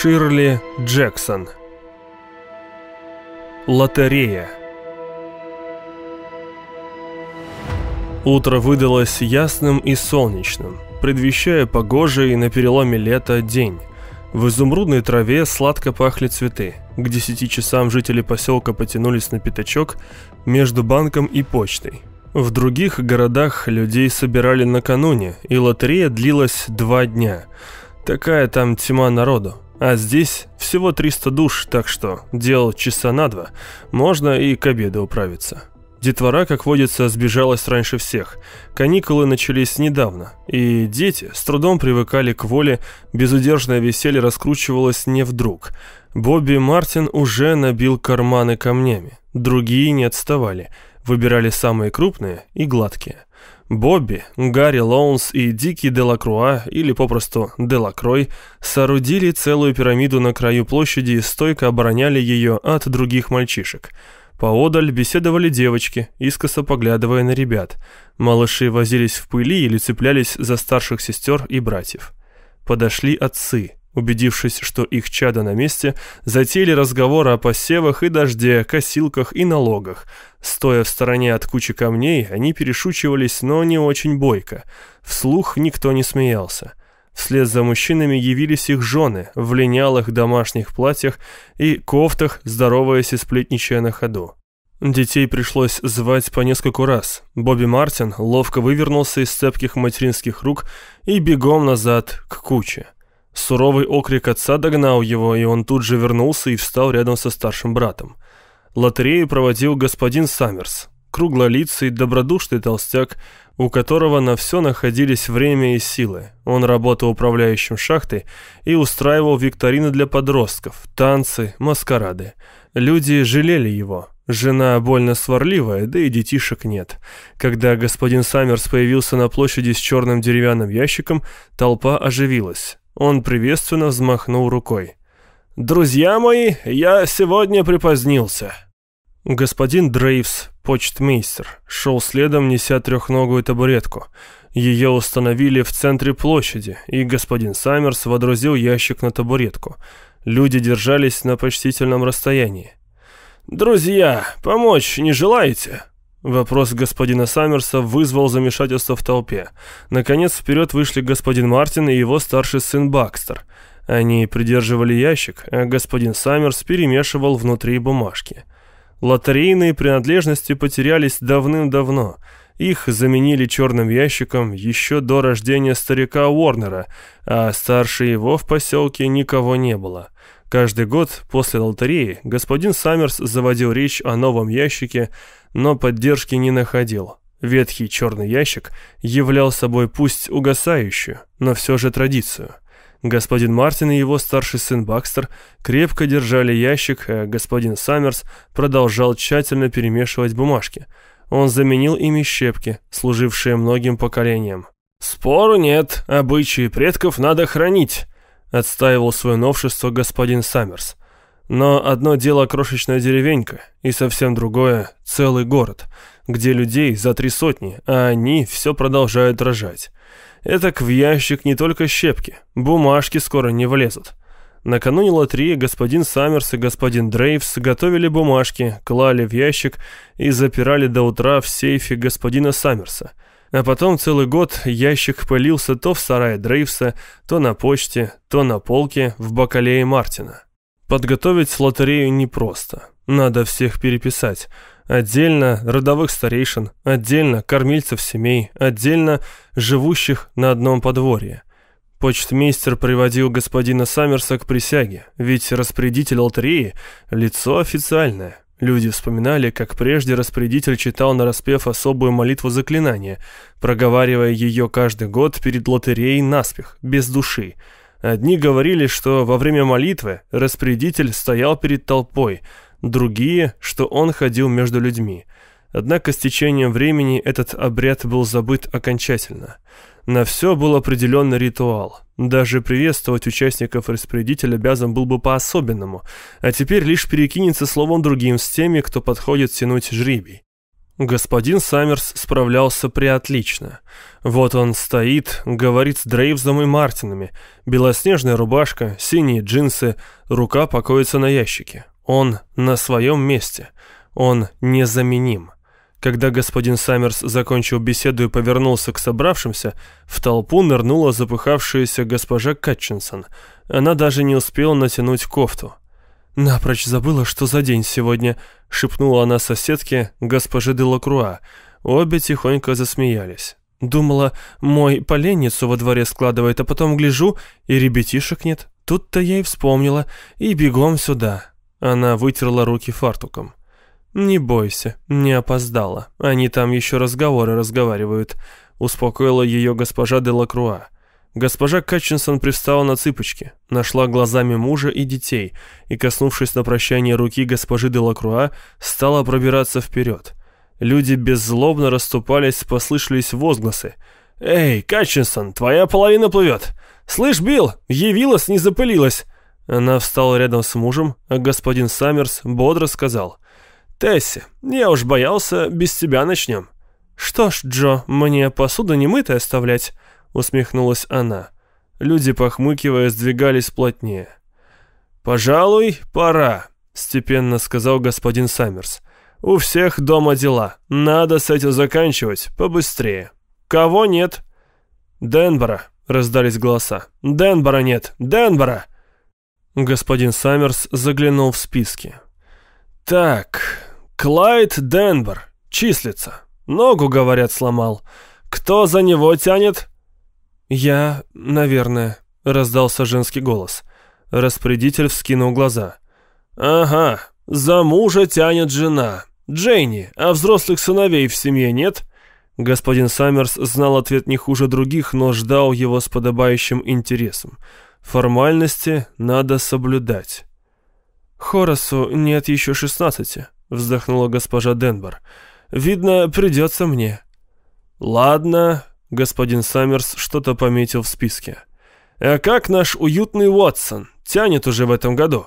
Ширли Джексон Лотерея Утро выдалось ясным и солнечным, предвещая погожий на переломе лета день. В изумрудной траве сладко пахли цветы. К десяти часам жители поселка потянулись на пятачок между банком и почтой. В других городах людей собирали накануне, и лотерея длилась два дня. Такая там тьма народу. А здесь всего 300 душ, так что дел часа на два, можно и к обеду управиться. Детвора, как водится, сбежалась раньше всех. Каникулы начались недавно, и дети с трудом привыкали к воле, безудержное веселье раскручивалось не вдруг. Бобби Мартин уже набил карманы камнями, другие не отставали, выбирали самые крупные и гладкие. Бобби, Гарри Лоунс и Дикий Делакруа, или попросту Делакрой, соорудили целую пирамиду на краю площади и стойко обороняли ее от других мальчишек. Поодаль беседовали девочки, искоса поглядывая на ребят. Малыши возились в пыли или цеплялись за старших сестер и братьев. Подошли отцы – Убедившись, что их чада на месте, затеяли разговоры о посевах и дожде, косилках и налогах. Стоя в стороне от кучи камней, они перешучивались, но не очень бойко. Вслух никто не смеялся. Вслед за мужчинами явились их жены в линялых домашних платьях и кофтах, здороваясь и сплетничая на ходу. Детей пришлось звать по нескольку раз. Бобби Мартин ловко вывернулся из цепких материнских рук и бегом назад к куче. Суровый окрик отца догнал его, и он тут же вернулся и встал рядом со старшим братом. Лотерею проводил господин Саммерс, круглолицый, добродушный толстяк, у которого на все находились время и силы. Он работал управляющим шахтой и устраивал викторины для подростков, танцы, маскарады. Люди жалели его. Жена больно сварливая, да и детишек нет. Когда господин Саммерс появился на площади с черным деревянным ящиком, толпа оживилась. Он приветственно взмахнул рукой. «Друзья мои, я сегодня припозднился». Господин Дрейвс, почтмейстер, шел следом, неся трехногую табуретку. Ее установили в центре площади, и господин Саммерс водрузил ящик на табуретку. Люди держались на почтительном расстоянии. «Друзья, помочь не желаете?» Вопрос господина Саммерса вызвал замешательство в толпе. Наконец вперед вышли господин Мартин и его старший сын Бакстер. Они придерживали ящик, а господин Саммерс перемешивал внутри бумажки. Лотерейные принадлежности потерялись давным-давно. Их заменили черным ящиком еще до рождения старика Уорнера, а старше его в поселке никого не было. Каждый год после лотереи господин Саммерс заводил речь о новом ящике, но поддержки не находил. Ветхий черный ящик являл собой пусть угасающую, но все же традицию. Господин Мартин и его старший сын Бакстер крепко держали ящик, а господин Саммерс продолжал тщательно перемешивать бумажки. Он заменил ими щепки, служившие многим поколениям. «Спору нет, обычаи предков надо хранить», отстаивал свое новшество господин Саммерс. Но одно дело крошечная деревенька, и совсем другое – целый город, где людей за три сотни, а они все продолжают рожать. Это в ящик не только щепки, бумажки скоро не влезут. Накануне лотереи господин Саммерс и господин Дрейвс готовили бумажки, клали в ящик и запирали до утра в сейфе господина Саммерса – а потом целый год ящик пылился то в сарае Дрейвса, то на почте, то на полке в бакалее Мартина. Подготовить лотерею непросто. Надо всех переписать. Отдельно родовых старейшин, отдельно кормильцев семей, отдельно живущих на одном подворье. Почтмейстер приводил господина Саммерса к присяге, ведь распорядитель лотереи – лицо официальное. Люди вспоминали, как прежде распорядитель читал на распев особую молитву заклинания, проговаривая ее каждый год перед лотереей наспех, без души. Одни говорили, что во время молитвы распорядитель стоял перед толпой, другие, что он ходил между людьми. Однако с течением времени этот обряд был забыт окончательно – на все был определенный ритуал. Даже приветствовать участников распорядитель обязан был бы по-особенному, а теперь лишь перекинется словом другим с теми, кто подходит тянуть жребий. Господин Саммерс справлялся преотлично. Вот он стоит, говорит с Дрейвзом и Мартинами. Белоснежная рубашка, синие джинсы, рука покоится на ящике. Он на своем месте. Он незаменим. Когда господин Саммерс закончил беседу и повернулся к собравшимся, в толпу нырнула запыхавшаяся госпожа Катчинсон. Она даже не успела натянуть кофту. «Напрочь забыла, что за день сегодня», — шепнула она соседке, госпоже де Лакруа. Обе тихонько засмеялись. Думала, мой поленницу во дворе складывает, а потом гляжу, и ребятишек нет. Тут-то я и вспомнила, и бегом сюда. Она вытерла руки фартуком. «Не бойся, не опоздала. Они там еще разговоры разговаривают», — успокоила ее госпожа де Лакруа. Госпожа Катчинсон пристала на цыпочки, нашла глазами мужа и детей и, коснувшись на прощание руки госпожи де Лакруа, стала пробираться вперед. Люди беззлобно расступались, послышались возгласы. «Эй, Катчинсон, твоя половина плывет! Слышь, Билл, явилась, не запылилась!» Она встала рядом с мужем, а господин Саммерс бодро сказал. «Тесси, я уж боялся, без тебя начнем». «Что ж, Джо, мне посуду немытой оставлять?» усмехнулась она. Люди, похмыкивая, сдвигались плотнее. «Пожалуй, пора», — степенно сказал господин Саммерс. «У всех дома дела. Надо с этим заканчивать побыстрее. Кого нет?» «Денбора», — раздались голоса. «Денбора нет! Денбора!» Господин Саммерс заглянул в списки. «Так, Клайд Денбор числится. Ногу, говорят, сломал. Кто за него тянет?» «Я, наверное», — раздался женский голос. Распорядитель вскинул глаза. «Ага, за мужа тянет жена. Джейни, а взрослых сыновей в семье нет?» Господин Саммерс знал ответ не хуже других, но ждал его с подобающим интересом. Формальности надо соблюдать. «Хорасу нет еще шестнадцати», — вздохнула госпожа Денбор. «Видно, придется мне». «Ладно, Господин Саммерс что-то пометил в списке. «А как наш уютный Уотсон? Тянет уже в этом году?»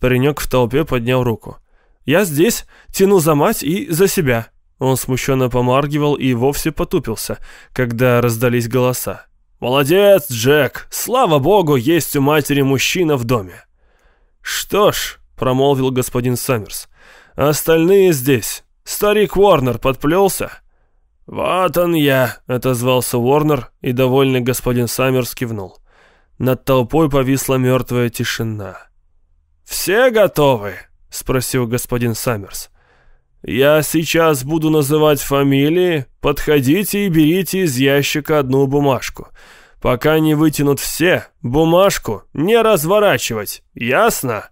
Паренек в толпе поднял руку. «Я здесь, тяну за мать и за себя». Он смущенно помаргивал и вовсе потупился, когда раздались голоса. «Молодец, Джек! Слава богу, есть у матери мужчина в доме!» «Что ж», — промолвил господин Саммерс, — «остальные здесь. Старик Уорнер подплелся?» «Вот он я», — отозвался Уорнер, и довольный господин Саммерс кивнул. Над толпой повисла мертвая тишина. «Все готовы?» — спросил господин Саммерс. «Я сейчас буду называть фамилии. Подходите и берите из ящика одну бумажку. Пока не вытянут все, бумажку не разворачивать. Ясно?»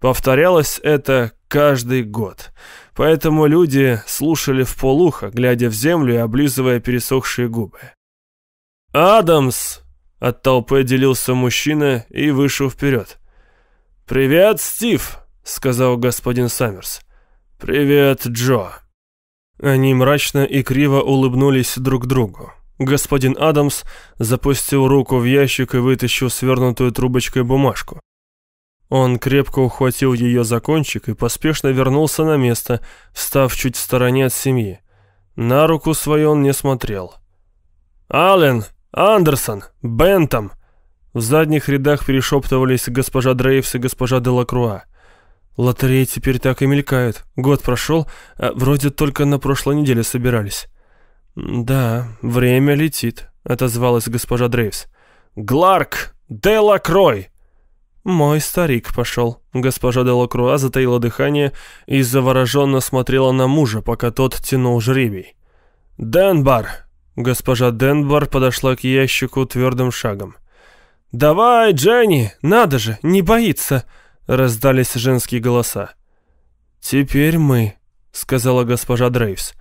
Повторялось это каждый год. Поэтому люди слушали в полухо, глядя в землю и облизывая пересохшие губы. «Адамс!» — от толпы отделился мужчина и вышел вперед. «Привет, Стив!» — сказал господин Саммерс. «Привет, Джо!» Они мрачно и криво улыбнулись друг другу. Господин Адамс запустил руку в ящик и вытащил свернутую трубочкой бумажку. Он крепко ухватил ее за кончик и поспешно вернулся на место, встав чуть в стороне от семьи. На руку свою он не смотрел. «Аллен! Андерсон! Бентом!» В задних рядах перешептывались госпожа Дрейвс и госпожа Делакруа. Лотереи теперь так и мелькают. Год прошел, а вроде только на прошлой неделе собирались. «Да, время летит», — отозвалась госпожа Дрейвс. «Гларк! Делакрой!» «Мой старик пошел». Госпожа Делакруа затаила дыхание и завороженно смотрела на мужа, пока тот тянул жребий. «Денбар!» Госпожа Денбар подошла к ящику твердым шагом. «Давай, Дженни! Надо же, не боится!» Раздались женские голоса. «Теперь мы», — сказала госпожа Дрейвс.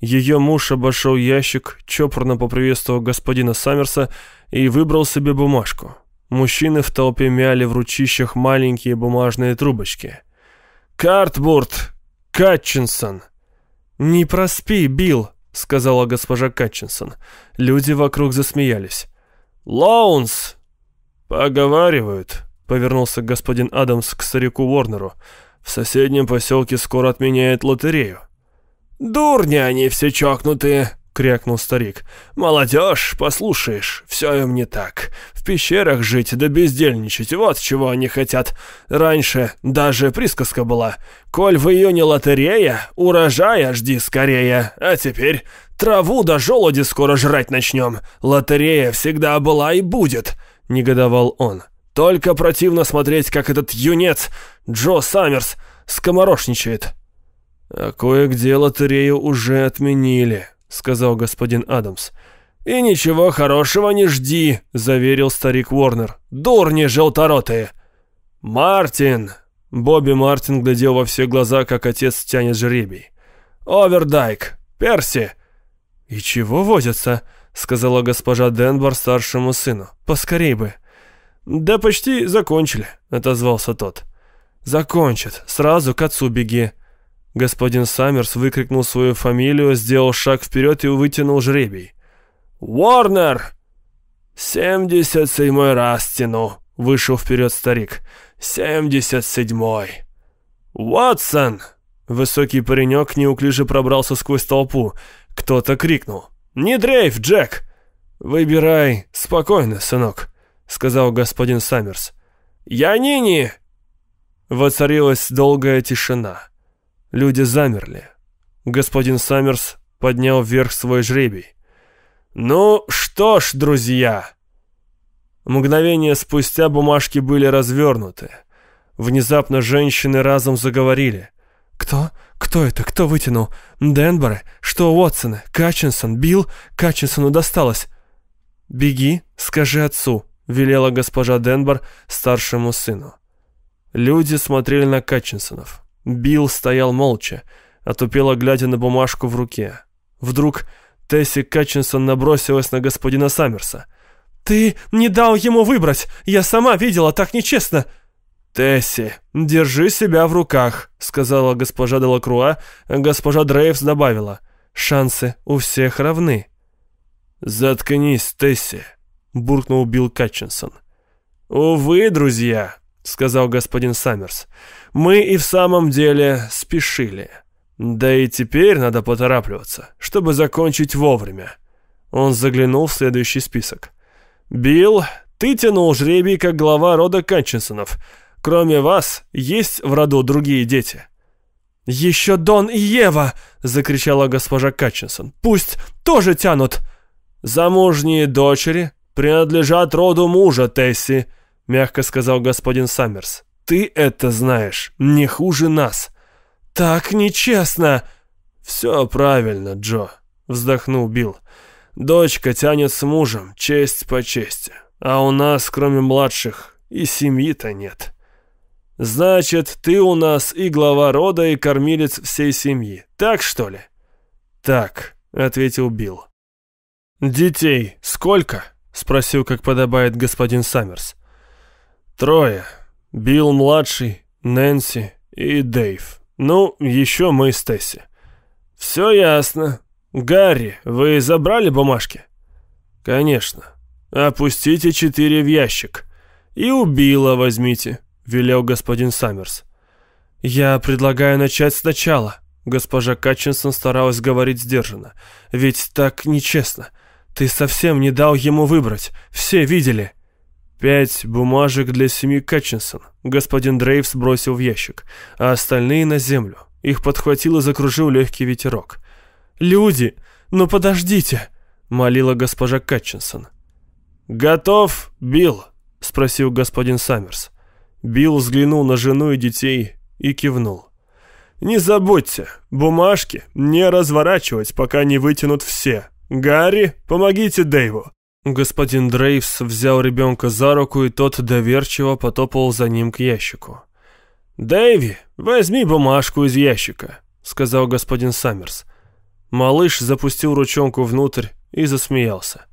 Ее муж обошел ящик, чопорно поприветствовал господина Саммерса и выбрал себе бумажку. Мужчины в толпе мяли в ручищах маленькие бумажные трубочки. «Картбурт! Катчинсон!» «Не проспи, Билл!» — сказала госпожа Катчинсон. Люди вокруг засмеялись. «Лоунс!» «Поговаривают», — повернулся господин Адамс к старику Уорнеру. «В соседнем поселке скоро отменяют лотерею». «Дурни они все чокнутые», — крякнул старик. «Молодежь, послушаешь, все им не так. В пещерах жить да бездельничать, вот чего они хотят. Раньше даже присказка была. Коль в июне лотерея, урожая жди скорее. А теперь траву да желуди скоро жрать начнем. Лотерея всегда была и будет», — негодовал он. «Только противно смотреть, как этот юнец Джо Саммерс скоморошничает». «А кое-где лотерею уже отменили», — сказал господин Адамс. «И ничего хорошего не жди», — заверил старик Уорнер. «Дурни желторотые!» «Мартин!» Бобби Мартин глядел во все глаза, как отец тянет жребий. «Овердайк! Перси!» «И чего возятся?» — сказала госпожа Денбор старшему сыну. «Поскорей бы». «Да почти закончили», — отозвался тот. «Закончат. Сразу к отцу беги». Господин Саммерс выкрикнул свою фамилию, сделал шаг вперед и вытянул жребий. «Уорнер!» «Семьдесят седьмой раз тяну», — вышел вперед старик. «Семьдесят седьмой». «Уотсон!» Высокий паренек неуклюже пробрался сквозь толпу. Кто-то крикнул. «Не дрейф, Джек!» «Выбирай спокойно, сынок», — сказал господин Саммерс. «Я Нини!» Воцарилась долгая тишина. Люди замерли. Господин Саммерс поднял вверх свой жребий. «Ну что ж, друзья!» Мгновение спустя бумажки были развернуты. Внезапно женщины разом заговорили. «Кто? Кто это? Кто вытянул? Денборы? Что Уотсоны? Катчинсон? Билл? Катчинсону досталось?» «Беги, скажи отцу», — велела госпожа Денбор старшему сыну. Люди смотрели на Катчинсонов. Билл стоял молча, отупело глядя на бумажку в руке. Вдруг Тесси Катчинсон набросилась на господина Саммерса. «Ты не дал ему выбрать! Я сама видела, так нечестно!» «Тесси, держи себя в руках», — сказала госпожа Делакруа, госпожа Дрейвс добавила. «Шансы у всех равны». «Заткнись, Тесси», — буркнул Билл Катчинсон. «Увы, друзья», — сказал господин Саммерс, мы и в самом деле спешили. Да и теперь надо поторапливаться, чтобы закончить вовремя. Он заглянул в следующий список. «Билл, ты тянул жребий как глава рода Катчинсонов. Кроме вас, есть в роду другие дети?» «Еще Дон и Ева!» — закричала госпожа Катчинсон. «Пусть тоже тянут!» «Замужние дочери принадлежат роду мужа Тесси», — мягко сказал господин Саммерс. Ты это знаешь не хуже нас». «Так нечестно!» «Все правильно, Джо», — вздохнул Билл. «Дочка тянет с мужем, честь по чести. А у нас, кроме младших, и семьи-то нет». «Значит, ты у нас и глава рода, и кормилец всей семьи. Так, что ли?» «Так», — ответил Билл. «Детей сколько?» — спросил, как подобает господин Саммерс. «Трое. Билл-младший, Нэнси и Дэйв. Ну, еще мы с Тесси. Все ясно. Гарри, вы забрали бумажки? Конечно. Опустите четыре в ящик. И у Билла возьмите, велел господин Саммерс. Я предлагаю начать сначала. Госпожа Катчинсон старалась говорить сдержанно. Ведь так нечестно. Ты совсем не дал ему выбрать. Все видели. Пять бумажек для семьи Катчинсон господин Дрейвс бросил в ящик, а остальные на землю. Их подхватил закружил легкий ветерок. «Люди, ну подождите!» — молила госпожа Катчинсон. «Готов, Билл?» — спросил господин Саммерс. Билл взглянул на жену и детей и кивнул. «Не забудьте, бумажки не разворачивать, пока не вытянут все. Гарри, помогите Дэйву. Господин Дрейвс взял ребенка за руку, и тот доверчиво потопал за ним к ящику. «Дэйви, возьми бумажку из ящика», — сказал господин Саммерс. Малыш запустил ручонку внутрь и засмеялся.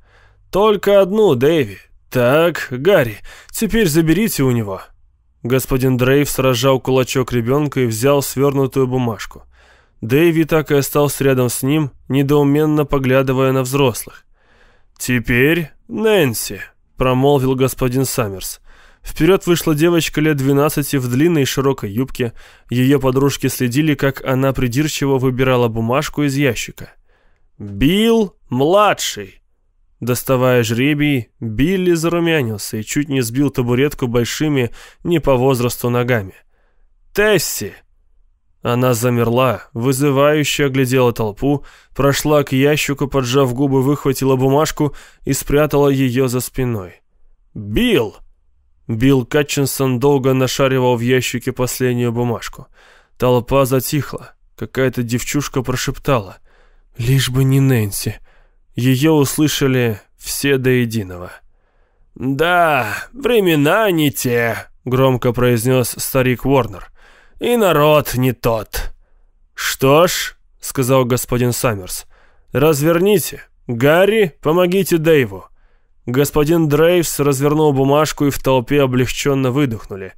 «Только одну, Дэйви. Так, Гарри, теперь заберите у него». Господин Дрейвс разжал кулачок ребенка и взял свернутую бумажку. Дэйви так и остался рядом с ним, недоуменно поглядывая на взрослых. «Теперь, Нэнси», — промолвил господин Саммерс, Вперед вышла девочка лет 12 в длинной широкой юбке. Ее подружки следили, как она придирчиво выбирала бумажку из ящика. «Билл младший!» Доставая жребий, Билли зарумянился и чуть не сбил табуретку большими, не по возрасту ногами. «Тесси!» Она замерла, вызывающе оглядела толпу, прошла к ящику, поджав губы, выхватила бумажку и спрятала ее за спиной. «Билл!» Билл Катчинсон долго нашаривал в ящике последнюю бумажку. Толпа затихла. Какая-то девчушка прошептала. «Лишь бы не Нэнси». Ее услышали все до единого. «Да, времена не те», — громко произнес старик Уорнер. «И народ не тот». «Что ж», — сказал господин Саммерс, — «разверните. Гарри, помогите Дэйву». Господин Дрейвс развернул бумажку, и в толпе облегченно выдохнули.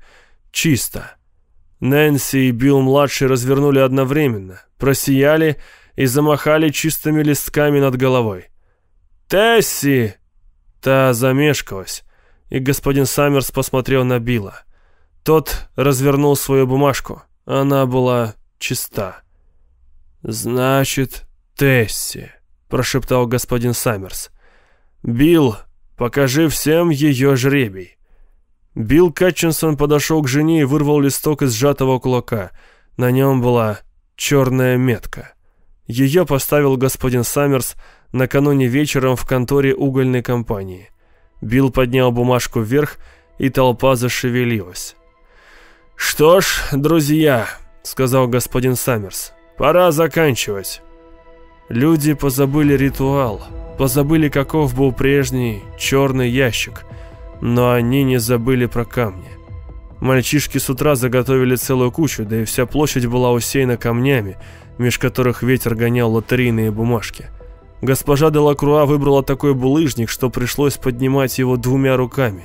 Чисто. Нэнси и Билл-младший развернули одновременно, просияли и замахали чистыми листками над головой. «Тесси!» Та замешкалась, и господин Саммерс посмотрел на Билла. Тот развернул свою бумажку. Она была чиста. «Значит, Тесси», — прошептал господин Саммерс. Билл Покажи всем ее жребий». Билл Катчинсон подошел к жене и вырвал листок из сжатого кулака. На нем была черная метка. Ее поставил господин Саммерс накануне вечером в конторе угольной компании. Билл поднял бумажку вверх, и толпа зашевелилась. «Что ж, друзья», — сказал господин Саммерс, — «пора заканчивать». Люди позабыли ритуал, позабыли, каков был прежний черный ящик, но они не забыли про камни. Мальчишки с утра заготовили целую кучу, да и вся площадь была усеяна камнями, меж которых ветер гонял лотерейные бумажки. Госпожа де Лакруа выбрала такой булыжник, что пришлось поднимать его двумя руками.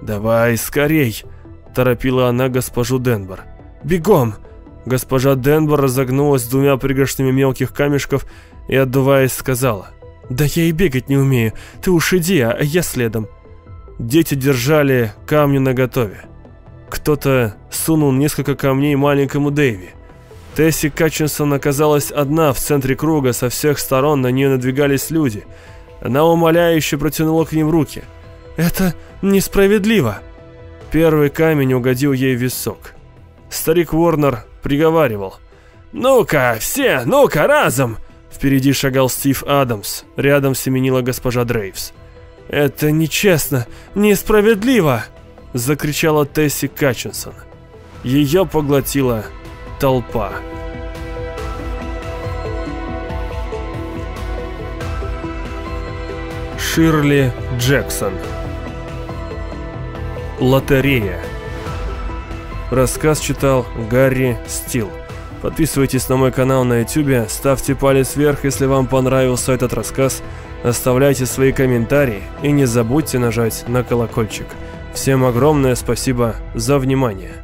«Давай, скорей!» – торопила она госпожу Денбор. «Бегом!» Госпожа Денбор разогнулась двумя пригоршнями мелких камешков и, отдуваясь, сказала, «Да я и бегать не умею, ты уж иди, а я следом». Дети держали камни наготове. Кто-то сунул несколько камней маленькому Дэйви. Тесси Катчинсон оказалась одна в центре круга, со всех сторон на нее надвигались люди. Она умоляюще протянула к ним руки. «Это несправедливо!» Первый камень угодил ей в висок. Старик Уорнер приговаривал. «Ну-ка, все, ну-ка, разом!» Впереди шагал Стив Адамс, рядом семенила госпожа Дрейвс. «Это нечестно, несправедливо!» Закричала Тесси Катчинсон. Ее поглотила толпа. Ширли Джексон Лотерея Рассказ читал Гарри Стил. Подписывайтесь на мой канал на YouTube, ставьте палец вверх, если вам понравился этот рассказ, оставляйте свои комментарии и не забудьте нажать на колокольчик. Всем огромное спасибо за внимание.